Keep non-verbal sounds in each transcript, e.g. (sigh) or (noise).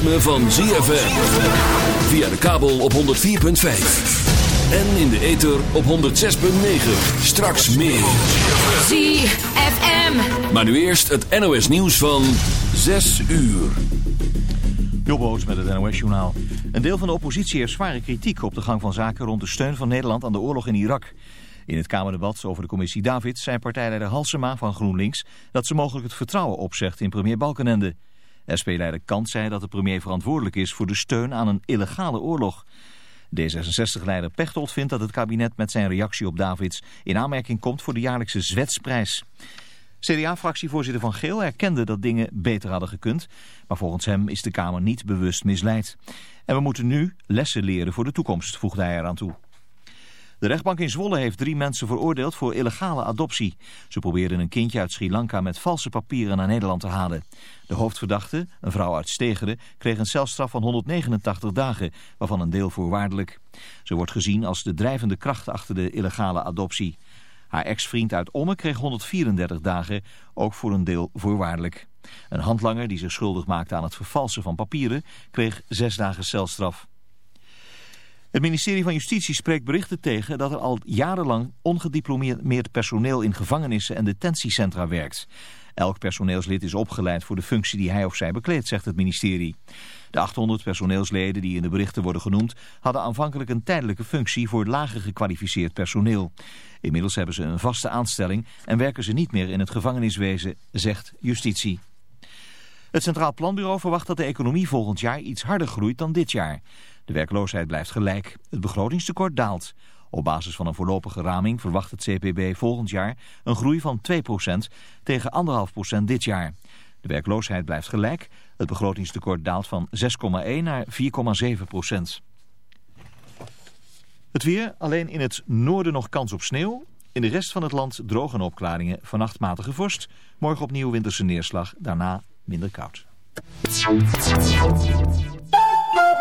Ritme van ZFM. Via de kabel op 104.5. En in de ether op 106.9. Straks meer. ZFM. Maar nu eerst het NOS nieuws van 6 uur. Jobboot met het NOS-journaal. Een deel van de oppositie heeft zware kritiek op de gang van zaken rond de steun van Nederland aan de oorlog in Irak. In het Kamerdebat over de commissie David zei partijleider Halsema van GroenLinks dat ze mogelijk het vertrouwen opzegt in premier Balkenende. SP-leider Kant zei dat de premier verantwoordelijk is voor de steun aan een illegale oorlog. D66-leider Pechtold vindt dat het kabinet met zijn reactie op Davids in aanmerking komt voor de jaarlijkse Zwetsprijs. CDA-fractievoorzitter Van Geel erkende dat dingen beter hadden gekund, maar volgens hem is de Kamer niet bewust misleid. En we moeten nu lessen leren voor de toekomst, voegde hij eraan toe. De rechtbank in Zwolle heeft drie mensen veroordeeld voor illegale adoptie. Ze probeerden een kindje uit Sri Lanka met valse papieren naar Nederland te halen. De hoofdverdachte, een vrouw uit Stegeren, kreeg een celstraf van 189 dagen, waarvan een deel voorwaardelijk. Ze wordt gezien als de drijvende kracht achter de illegale adoptie. Haar ex-vriend uit Omme kreeg 134 dagen, ook voor een deel voorwaardelijk. Een handlanger die zich schuldig maakte aan het vervalsen van papieren kreeg zes dagen celstraf. Het ministerie van Justitie spreekt berichten tegen dat er al jarenlang ongediplomeerd personeel in gevangenissen en detentiecentra werkt. Elk personeelslid is opgeleid voor de functie die hij of zij bekleedt, zegt het ministerie. De 800 personeelsleden die in de berichten worden genoemd hadden aanvankelijk een tijdelijke functie voor lager gekwalificeerd personeel. Inmiddels hebben ze een vaste aanstelling en werken ze niet meer in het gevangeniswezen, zegt justitie. Het Centraal Planbureau verwacht dat de economie volgend jaar iets harder groeit dan dit jaar. De werkloosheid blijft gelijk. Het begrotingstekort daalt. Op basis van een voorlopige raming verwacht het CPB volgend jaar een groei van 2% tegen 1,5% dit jaar. De werkloosheid blijft gelijk. Het begrotingstekort daalt van 6,1 naar 4,7%. Het weer, alleen in het noorden nog kans op sneeuw. In de rest van het land droge opklaringen, vannacht matige vorst. Morgen opnieuw winterse neerslag, daarna minder koud.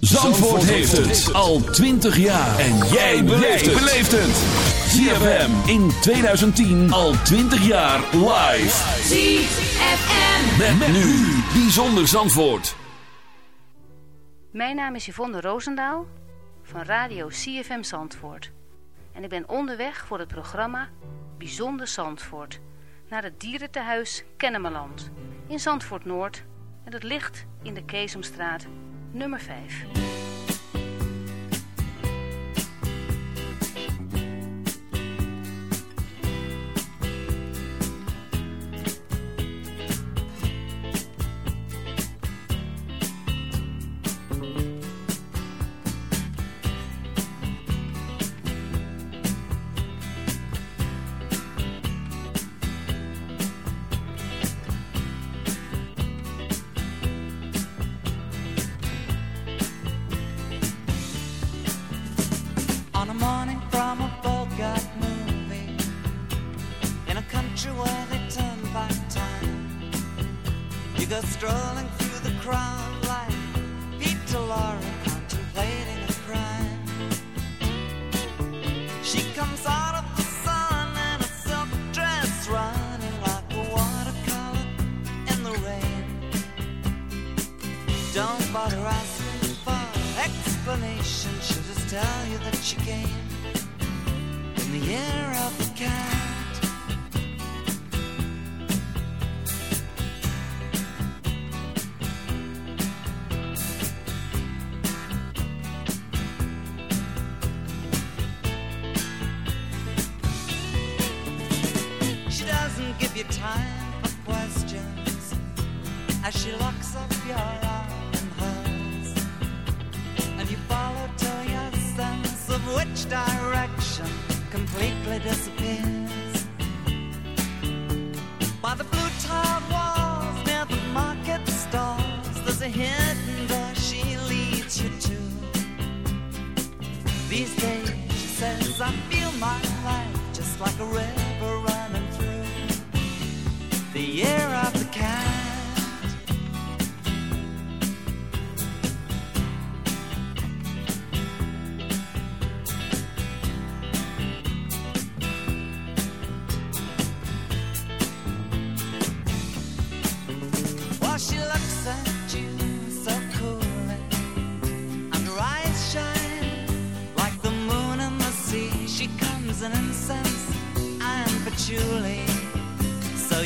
Zandvoort heeft het al 20 jaar. En jij beleeft het. ZFM in 2010 al 20 jaar live. ZFM. Met, nu. Bijzonder Zandvoort. Mijn naam is Yvonne Roosendaal van Radio CFM Zandvoort. En ik ben onderweg voor het programma Bijzonder Zandvoort. Naar het dierentehuis Kennemerland in Zandvoort Noord. En dat ligt in de Keesomstraat nummer 5.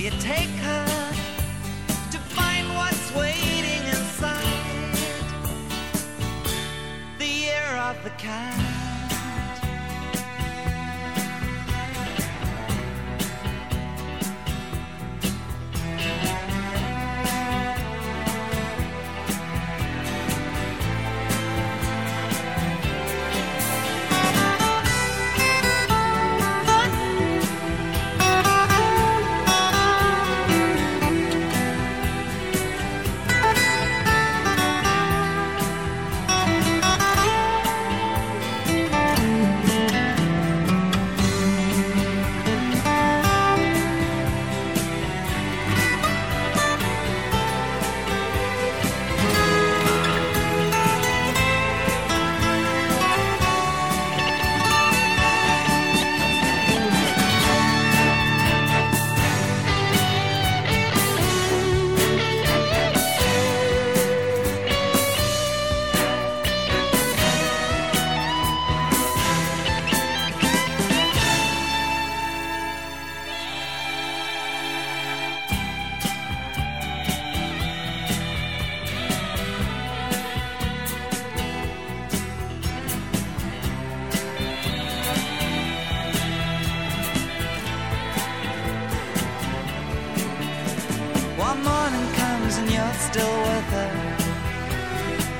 You take her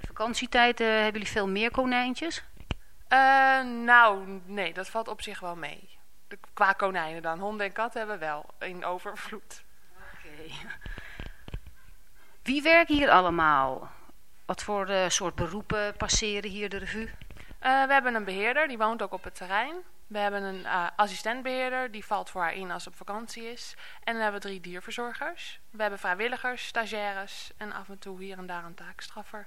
De vakantietijd eh, hebben jullie veel meer konijntjes? Eh, nou, nee, dat valt op zich wel mee. De, qua konijnen dan. Honden en katten hebben we wel in overvloed. Oké. Wie werken hier allemaal? Wat voor eh, soort beroepen passeren hier de revue? We hebben een beheerder, die woont ook op het terrein. We hebben een uh, assistentbeheerder, die valt voor haar in als ze op vakantie is. En dan hebben we drie dierverzorgers. We hebben vrijwilligers, stagiaires en af en toe hier en daar een taakstraffer.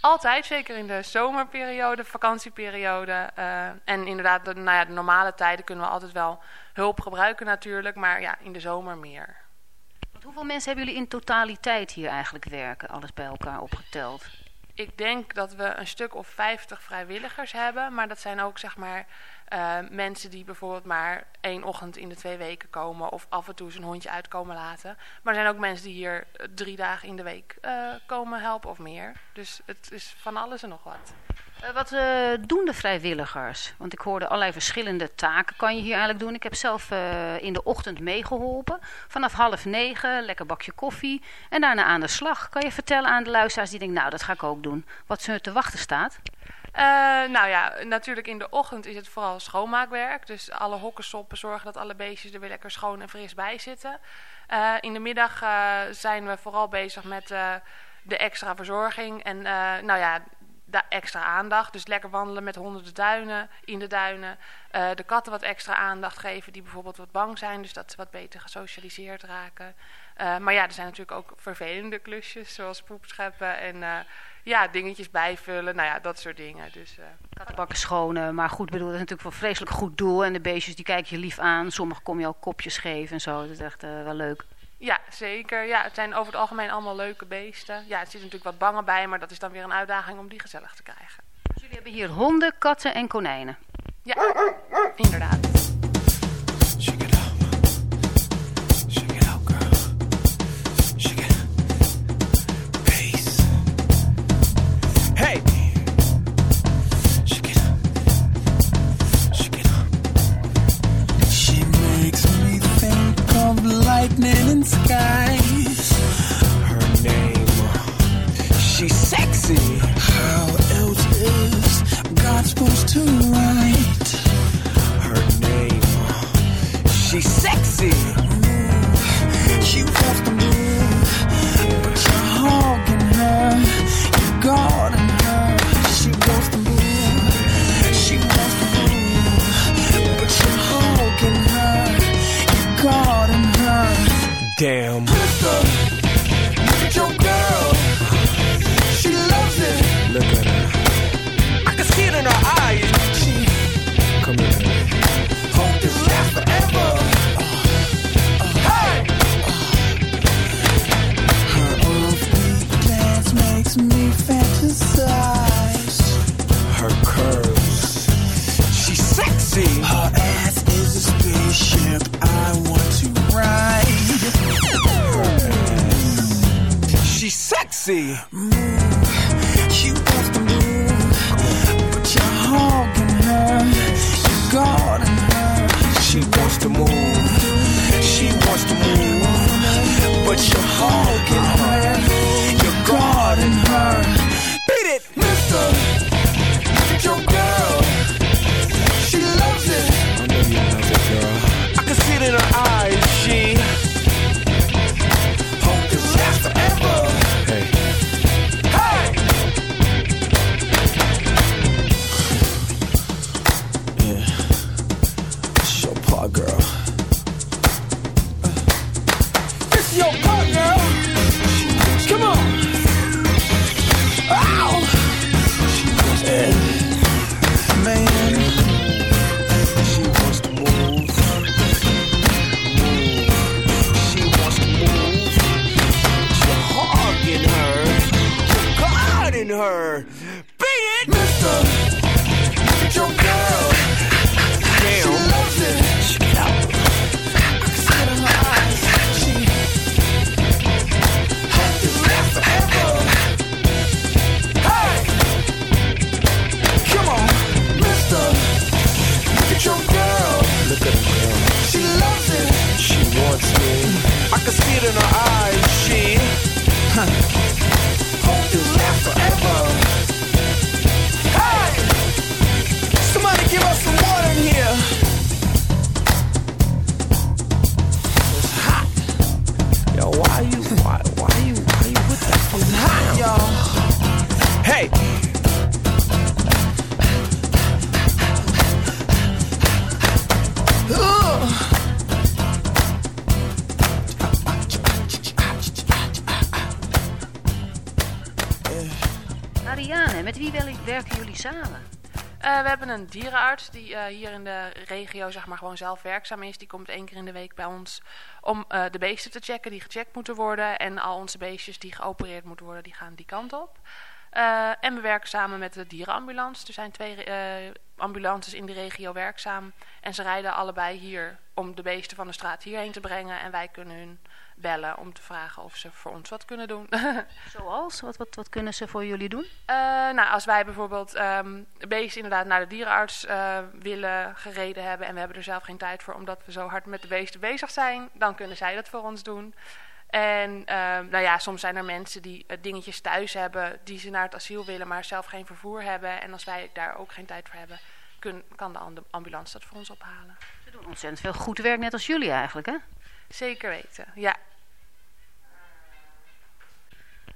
Altijd, zeker in de zomerperiode, vakantieperiode. Uh, en inderdaad, de, nou ja, de normale tijden kunnen we altijd wel hulp gebruiken natuurlijk. Maar ja, in de zomer meer. Want hoeveel mensen hebben jullie in totaliteit hier eigenlijk werken? Alles bij elkaar opgeteld? Ik denk dat we een stuk of 50 vrijwilligers hebben. Maar dat zijn ook zeg maar uh, mensen die bijvoorbeeld maar één ochtend in de twee weken komen. Of af en toe zijn hondje uitkomen laten. Maar er zijn ook mensen die hier drie dagen in de week uh, komen helpen of meer. Dus het is van alles en nog wat. Uh, wat doen de vrijwilligers? Want ik hoorde allerlei verschillende taken kan je hier eigenlijk doen. Ik heb zelf in de ochtend meegeholpen. Vanaf half negen, lekker bakje koffie. En daarna aan de slag. Kan je vertellen aan de luisteraars die denken, nou dat ga ik ook doen. Wat ze te wachten staat? Nou ja, natuurlijk in de ochtend is het vooral schoonmaakwerk. Dus alle hokken soppen, zorgen dat alle beestjes er weer lekker schoon en fris bij zitten. In de middag zijn we vooral bezig met de extra verzorging. En nou ja, extra aandacht. Dus lekker wandelen met honden de duinen, in de duinen. de katten wat extra aandacht geven die bijvoorbeeld wat bang zijn. Dus dat ze wat beter gesocialiseerd raken. maar ja, er zijn natuurlijk ook vervelende klusjes, zoals poep scheppen en ja, dingetjes bijvullen, nou ja, dat soort dingen. Dus, Kattenbakken schonen, maar goed bedoel, dat is natuurlijk voor vreselijk goed doel. En de beestjes die kijken je lief aan, sommigen kom je ook kopjes geven en zo, dat is echt wel leuk. Ja, zeker. Ja, het zijn over het algemeen allemaal leuke beesten. Ja, er zit natuurlijk wat bangen bij, maar dat is dan weer een uitdaging om die gezellig te krijgen. Dus jullie hebben hier honden, katten en konijnen? Ja, (laughs) inderdaad. She's sexy. Move, she wants to move, but you're hogging her. You guarding her. She wants to move. She wants to move, but you're hogging met wie werken jullie samen? Eh, we hebben een dierenarts die eh, hier in de regio zeg maar, gewoon zelf werkzaam is. Die komt één keer in de week bij ons om eh, de beesten te checken die gecheckt moeten worden. En al onze beestjes die geopereerd moeten worden, die gaan die kant op. En we werken samen met de dierenambulance. Er zijn twee ambulances in de regio werkzaam. En ze rijden allebei hier om de beesten van de straat hierheen te brengen. En wij kunnen hun bellen om te vragen of ze voor ons wat kunnen doen. (laughs) Zoals? Wat, wat, wat kunnen ze voor jullie doen? Eh, nou, als wij bijvoorbeeld ehm beesten inderdaad naar de dierenarts eh, willen gereden hebben en we hebben er zelf geen tijd voor omdat we zo hard met de beesten bezig zijn, dan kunnen zij dat voor ons doen. En ehm, nou ja, soms zijn er mensen die eh, dingetjes thuis hebben die ze naar het asiel willen, maar zelf geen vervoer hebben. En als wij daar ook geen tijd voor hebben, kun, kan de ambu- ambulance dat voor ons ophalen. Ze doen ontzettend veel goed werk, net als jullie eigenlijk, hè? Zeker weten, ja.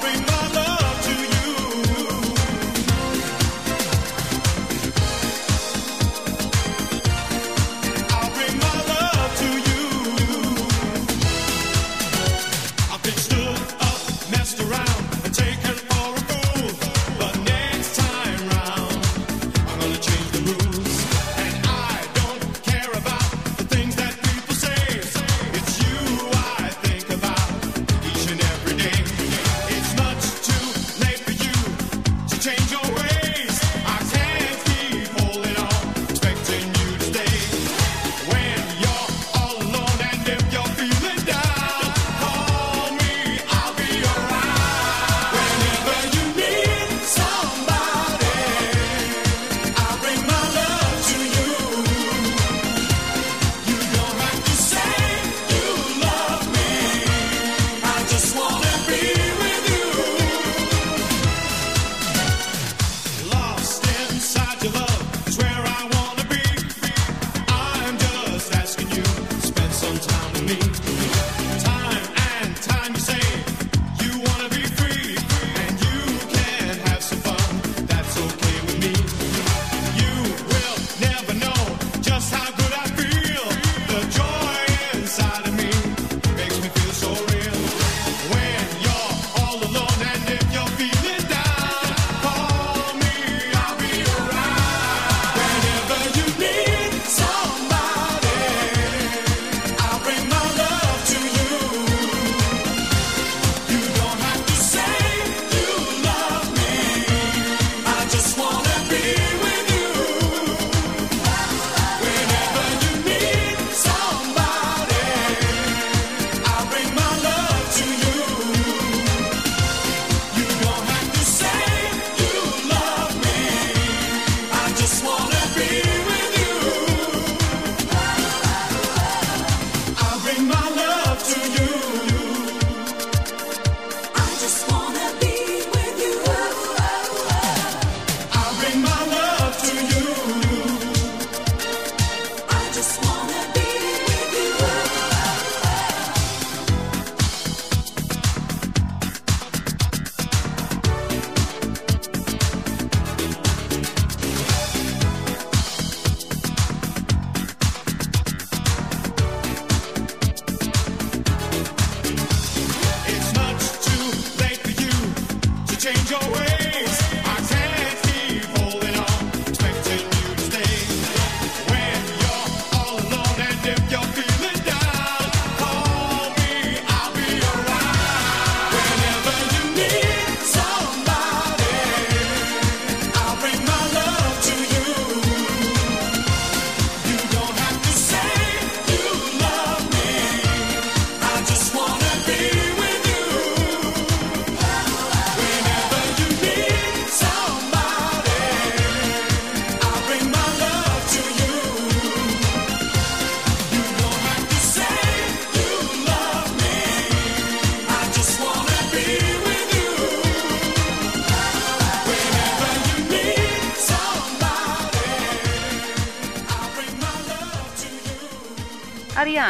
bring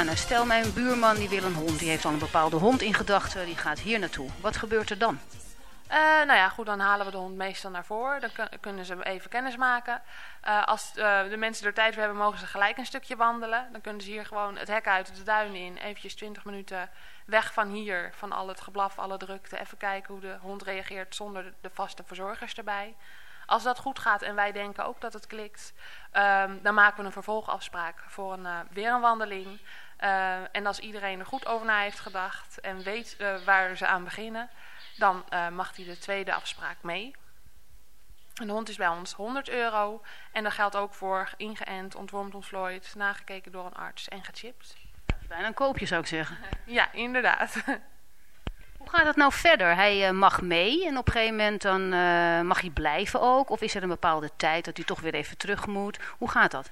Ariane, stel mijn buurman die wil een hond. Die heeft al een bepaalde hond in gedachten. Die gaat hier naartoe. Wat gebeurt er dan? Uh, nou ja, goed, dan halen we de hond meestal naar voren. Dan kunnen ze even kennis maken. Uh, als uh, de mensen er tijd voor hebben, mogen ze gelijk een stukje wandelen. Dan kunnen ze hier gewoon het hek uit, de duinen in. Eventjes 20 minuten weg van hier, van al het geblaf, alle drukte. Even kijken hoe de hond reageert zonder de vaste verzorgers erbij. Als dat goed gaat en wij denken ook dat het klikt, um, dan maken we een vervolgafspraak voor een, weer een wandeling. En als iedereen er goed over na heeft gedacht en weet waar ze aan beginnen dan uh, mag hij de tweede afspraak mee. Een hond is bij ons 100 euro. En dat geldt ook voor ingeënt, ontwormd, ontvlooid, nagekeken door een arts en gechipt. Bijna een koopje zou ik zeggen. (laughs) Ja, inderdaad. (laughs) Hoe gaat het nou verder? Hij mag mee en op een gegeven moment dan mag hij blijven ook? Of is er een bepaalde tijd dat hij toch weer even terug moet? Hoe gaat dat?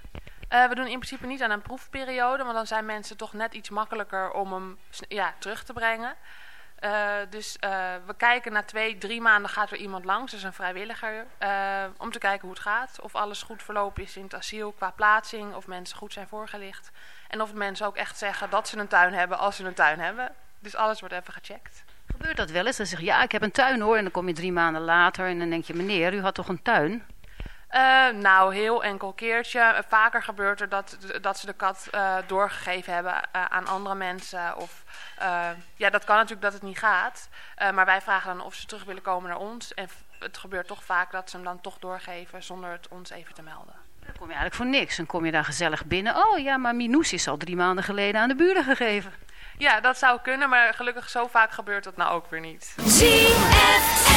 Uh, we doen in principe niet aan een proefperiode, want dan zijn mensen toch net iets makkelijker om hem ja, terug te brengen. Uh, dus uh, we kijken na twee, drie maanden gaat er iemand langs, dus een vrijwilliger, om te kijken hoe het gaat. Of alles goed verlopen is in het asiel qua plaatsing, of mensen goed zijn voorgelicht. En of mensen ook echt zeggen dat ze een tuin hebben als ze een tuin hebben. Dus alles wordt even gecheckt. Gebeurt dat wel eens? Dan zeg je, ja, ik heb een tuin hoor. En dan kom je drie maanden later en dan denk je, meneer, u had toch een tuin? Uh, nou, heel enkel keertje. Vaker gebeurt er dat, dat ze de kat uh, doorgegeven hebben uh, aan andere mensen. Of ja, dat kan natuurlijk dat het niet gaat. maar wij vragen dan of ze terug willen komen naar ons. En het gebeurt toch vaak dat ze hem dan toch doorgeven zonder het ons even te melden. Dan kom je eigenlijk voor niks. Dan kom je daar gezellig binnen. Oh ja, maar Minoes is al drie maanden geleden aan de buren gegeven. Ja, dat zou kunnen, maar gelukkig zo vaak gebeurt dat nou ook weer niet. ZFM.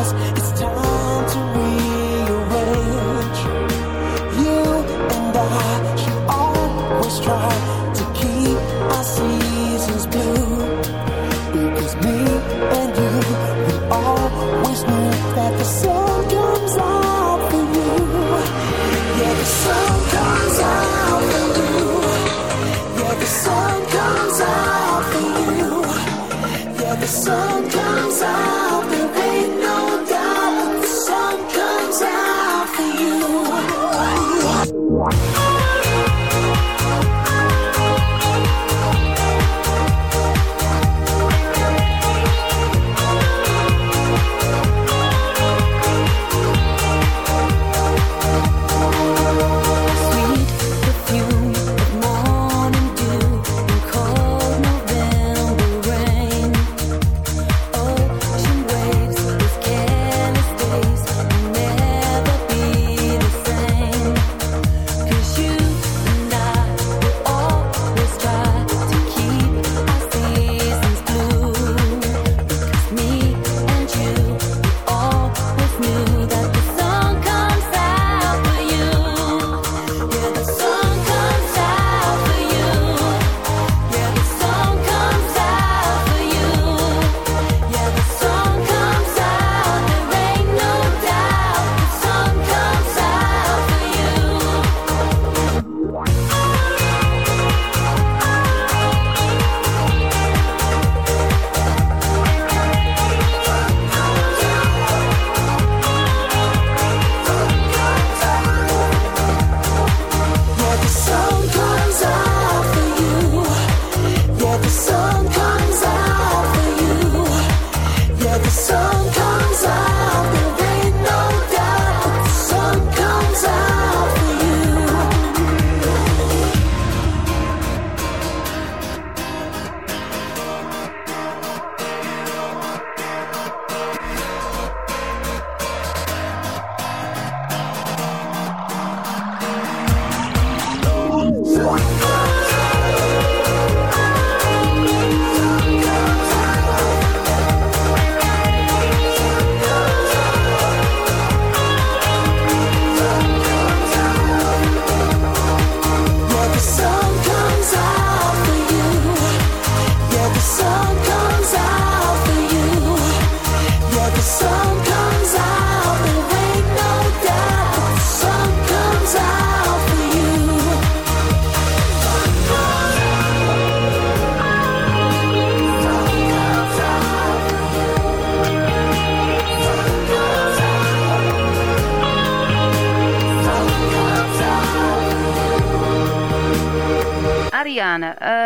cause something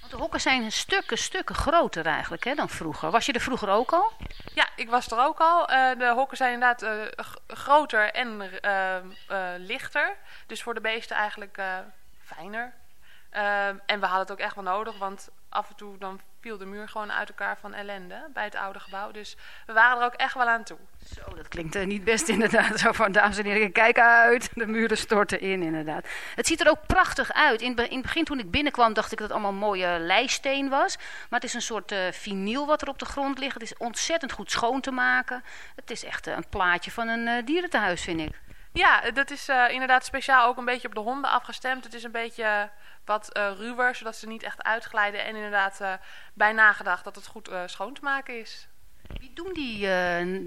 Want de hokken zijn stukken, stukken groter eigenlijk hè, dan vroeger. Was je er vroeger ook al? Ja, ik was er ook al. Uh, de hokken zijn inderdaad uh, groter en uh, lichter. Dus voor de beesten eigenlijk fijner. en we hadden het ook echt wel nodig, want af en toe dan viel de muur gewoon uit elkaar van ellende bij het oude gebouw. Dus we waren er ook echt wel aan toe. Zo, dat klinkt uh, niet best inderdaad. (laughs) Zo van, dames en heren, kijk uit. De muren storten in inderdaad. Het ziet er ook prachtig uit. In, in het begin toen ik binnenkwam dacht ik dat het allemaal mooie leisteen was. Maar het is een soort uh, vinyl wat er op de grond ligt. Het is ontzettend goed schoon te maken. Het is echt uh, een plaatje van een dierentehuis vind ik. Ja, dat is inderdaad speciaal ook een beetje op de honden afgestemd. Het is een beetje wat uh, ruwer, zodat ze niet echt uitglijden. En inderdaad uh, bij nagedacht dat het goed uh, schoon te maken is. Wie, doen die,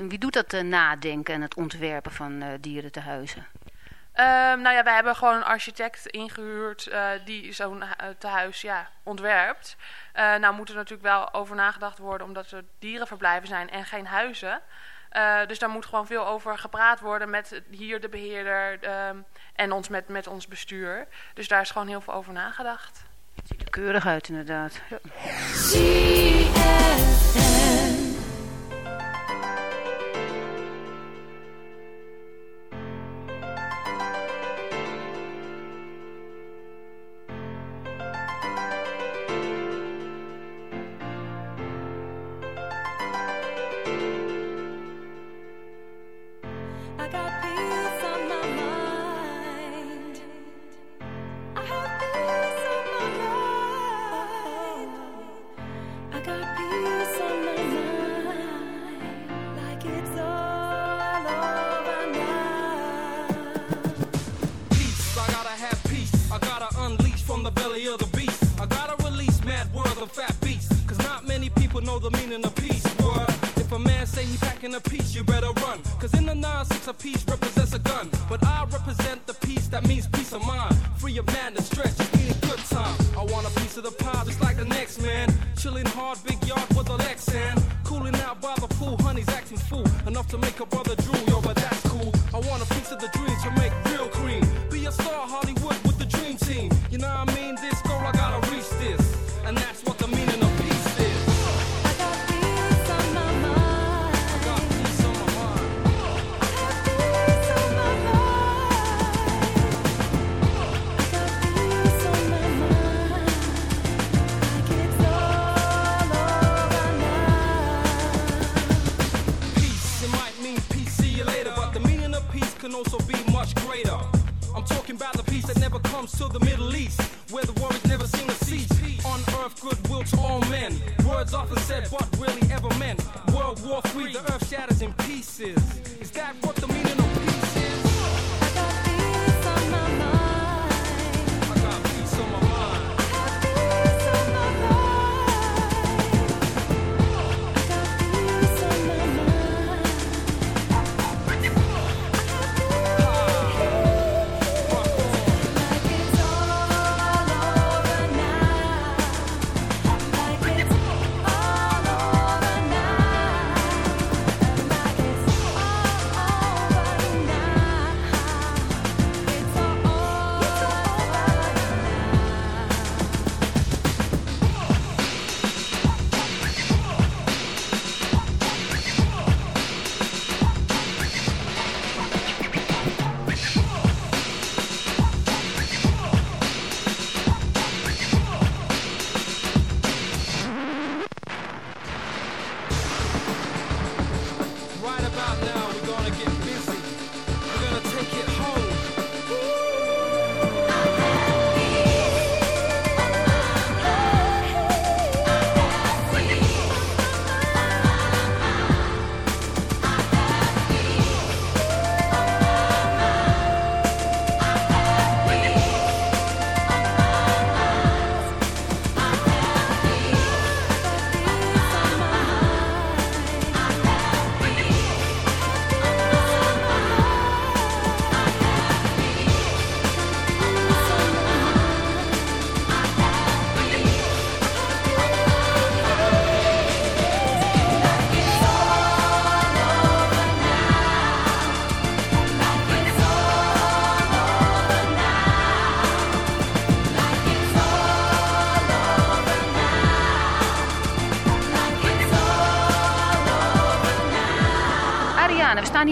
wie doet dat nadenken en het ontwerpen van dierentehuizen? Um, nou ja, wij hebben gewoon een architect ingehuurd die zo'n tehuis ja, ontwerpt. nou moet er natuurlijk wel over nagedacht worden omdat er dierenverblijven zijn en geen huizen. Dus daar moet gewoon veel over gepraat worden met hier de beheerder um, en ons met, met ons bestuur. Dus daar is gewoon heel veel over nagedacht. Het ziet er keurig uit inderdaad. Ja. know the meaning of peace, boy. If a man say he packing a piece, you better run. Cause in the nine, six, a piece represents a gun. But I represent the peace that means peace of mind. Free of madness, stretch, just need a good time. I want a piece of the pie just like the next man. Chilling hard, big yard with a Lexan. Cooling out by the pool, honey's acting fool. Enough to make a brother drool, yo, but that's cool. I want a piece of the dream to make real cream. Be a star, Hollywood with the dream team. You know what I mean? This girl, I gotta can also be much greater. I'm talking about the peace that never comes to the Middle East, where the war is never seen a cease. On earth, goodwill to all men. Words often said, but really ever meant. World War III, the earth shatters in pieces. Is that what the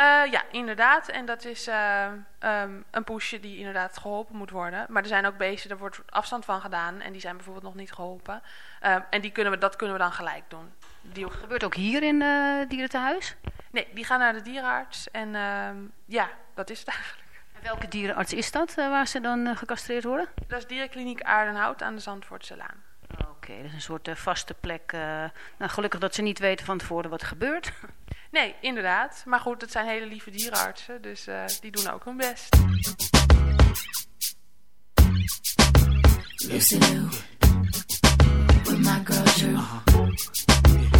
Uh, ja, inderdaad. En dat is uh, um, een poesje die inderdaad geholpen moet worden. Maar er zijn ook beesten, daar wordt afstand van gedaan. En die zijn bijvoorbeeld nog niet geholpen. Uh, en die kunnen we, dat kunnen we dan gelijk doen. Die gebeurt ook hier in uh, dierentehuis? Nee, die gaan naar de dierenarts. En ehm, ja, dat is het eigenlijk. En welke dierenarts is dat, waar ze dan gecastreerd worden? Dat is dierenkliniek Aardenhout aan de Zandvoortse Laan. Oké, okay, dat is een soort vaste plek. nou, gelukkig dat ze niet weten van tevoren wat er gebeurt. (laughs) Nee, inderdaad. Maar goed, het zijn hele lieve dierenartsen, dus uh, die doen ook hun best. Lucy Lou, with my girl Drew,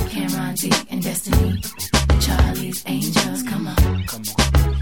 Cameron D and Destiny, Charlie's Angels, come on. Come on.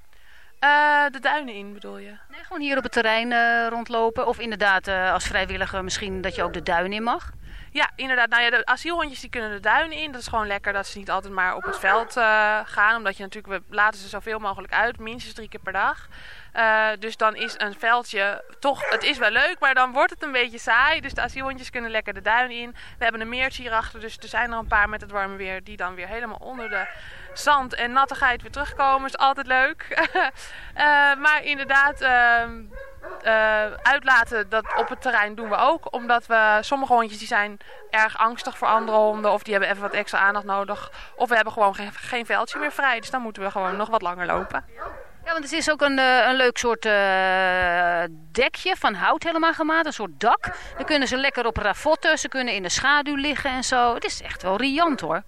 Uh, de duinen in bedoel je? Nee, gewoon hier op het terrein uh, rondlopen. Of inderdaad uh, als vrijwilliger misschien dat je ook de duinen in mag. Ja, inderdaad. Nou ja, de asielhondjes die kunnen de duinen in. Dat is gewoon lekker dat ze niet altijd maar op het veld gaan. Omdat je natuurlijk, we laten ze zoveel mogelijk uit. Minstens drie keer per dag. Dus dan is een veldje toch, het is wel leuk, maar dan wordt het een beetje saai. Dus de asielhondjes kunnen lekker de duin in. We hebben een meertje hierachter, dus er zijn er een paar met het warme weer die dan weer helemaal onder de zand en nattigheid weer terugkomen. Is altijd leuk. uh, (laughs) maar inderdaad, uh, uitlaten dat op het terrein doen we ook. Omdat we sommige hondjes die zijn erg angstig voor andere honden. Of die hebben even wat extra aandacht nodig. Of we hebben gewoon geen, geen veldje meer vrij. Dus dan moeten we gewoon nog wat langer lopen. Ja, want het is ook een, een leuk soort dekje van hout helemaal gemaakt. Een soort dak. Dan kunnen ze lekker op ravotten. Ze kunnen in de schaduw liggen en zo. Het is echt wel riant hoor.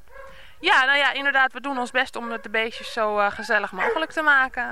Ja, nou ja, inderdaad. We doen ons best om het de beestjes zo uh, gezellig mogelijk te maken.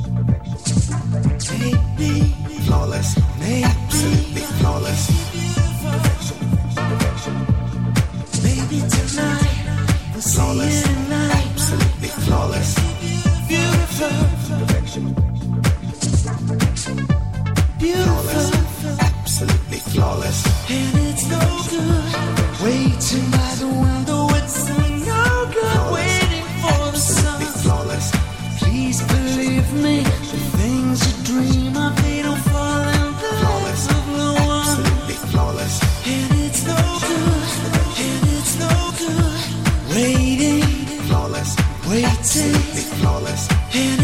Flawless, absolutely flawless. Baby, tonight flawless, absolutely flawless. Beautiful, perfection. Flawless, absolutely flawless. And it's no good waiting by the window. It's Flawless. Waiting. Absolutely flawless. And